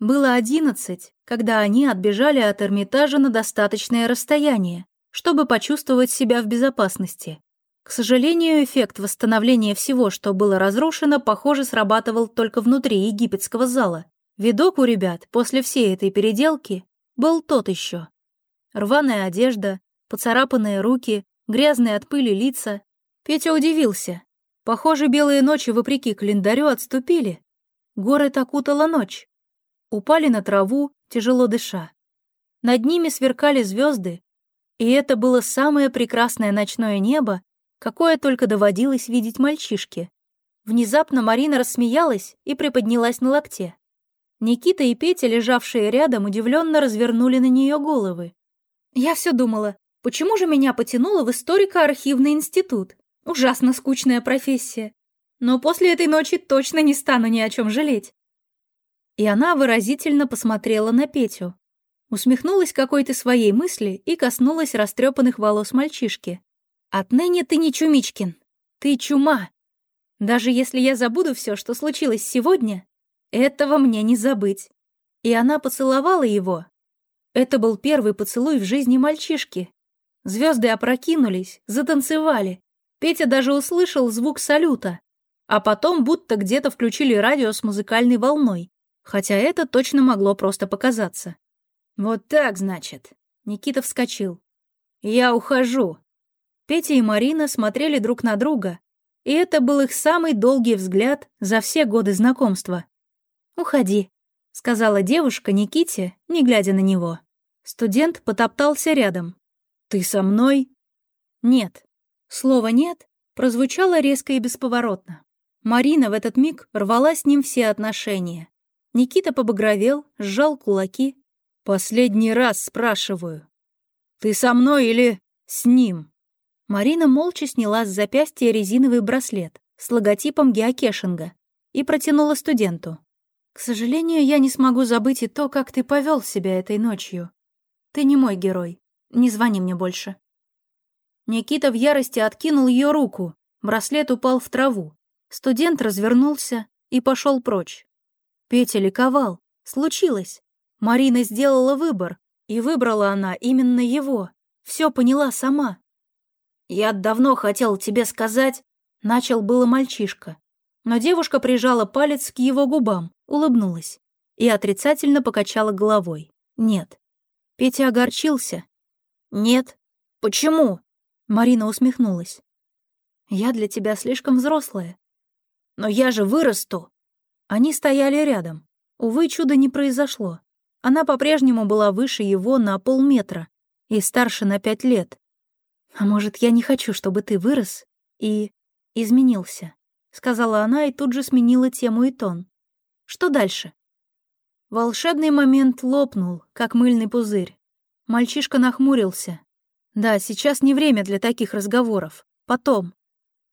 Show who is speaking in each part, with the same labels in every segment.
Speaker 1: Было одиннадцать, когда они отбежали от Эрмитажа на достаточное расстояние, чтобы почувствовать себя в безопасности. К сожалению, эффект восстановления всего, что было разрушено, похоже, срабатывал только внутри египетского зала. Видок у ребят после всей этой переделки был тот еще. Рваная одежда, поцарапанные руки, грязные от пыли лица. Петя удивился. Похоже, белые ночи, вопреки календарю, отступили. Город окутала ночь. Упали на траву, тяжело дыша. Над ними сверкали звезды, и это было самое прекрасное ночное небо, какое только доводилось видеть мальчишке. Внезапно Марина рассмеялась и приподнялась на локте. Никита и Петя, лежавшие рядом, удивленно развернули на нее головы. Я все думала, почему же меня потянуло в историко-архивный институт? Ужасно скучная профессия. Но после этой ночи точно не стану ни о чем жалеть. И она выразительно посмотрела на Петю. Усмехнулась какой-то своей мысли и коснулась растрепанных волос мальчишки. «Отныне ты не Чумичкин. Ты чума. Даже если я забуду все, что случилось сегодня, этого мне не забыть. И она поцеловала его. Это был первый поцелуй в жизни мальчишки. Звезды опрокинулись, затанцевали. Петя даже услышал звук салюта. А потом будто где-то включили радио с музыкальной волной. Хотя это точно могло просто показаться. «Вот так, значит». Никита вскочил. «Я ухожу». Петя и Марина смотрели друг на друга, и это был их самый долгий взгляд за все годы знакомства. «Уходи», — сказала девушка Никите, не глядя на него. Студент потоптался рядом. «Ты со мной?» «Нет». Слово «нет» прозвучало резко и бесповоротно. Марина в этот миг рвала с ним все отношения. Никита побагровел, сжал кулаки. «Последний раз спрашиваю. Ты со мной или с ним?» Марина молча сняла с запястья резиновый браслет с логотипом геокешинга и протянула студенту. К сожалению, я не смогу забыть и то, как ты повел себя этой ночью. Ты не мой герой. Не звони мне больше. Никита в ярости откинул ее руку. Браслет упал в траву. Студент развернулся и пошел прочь. Петя ликовал. Случилось. Марина сделала выбор, и выбрала она именно его. Все поняла сама. «Я давно хотел тебе сказать», — начал было мальчишка. Но девушка прижала палец к его губам улыбнулась и отрицательно покачала головой. «Нет». Петя огорчился. «Нет. Почему?» Марина усмехнулась. «Я для тебя слишком взрослая». «Но я же вырасту!» Они стояли рядом. Увы, чуда не произошло. Она по-прежнему была выше его на полметра и старше на пять лет. «А может, я не хочу, чтобы ты вырос и изменился?» — сказала она и тут же сменила тему и тон. Что дальше? Волшебный момент лопнул, как мыльный пузырь. Мальчишка нахмурился. Да, сейчас не время для таких разговоров. Потом.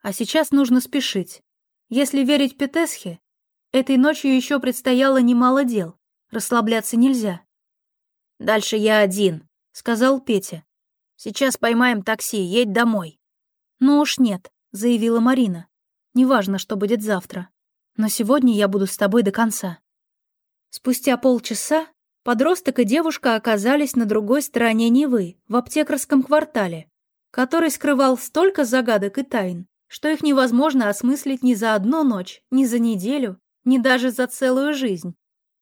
Speaker 1: А сейчас нужно спешить. Если верить Петесхе, этой ночью еще предстояло немало дел. Расслабляться нельзя. «Дальше я один», — сказал Петя. «Сейчас поймаем такси, едь домой». «Ну уж нет», — заявила Марина. «Неважно, что будет завтра но сегодня я буду с тобой до конца». Спустя полчаса подросток и девушка оказались на другой стороне Невы, в аптекарском квартале, который скрывал столько загадок и тайн, что их невозможно осмыслить ни за одну ночь, ни за неделю, ни даже за целую жизнь.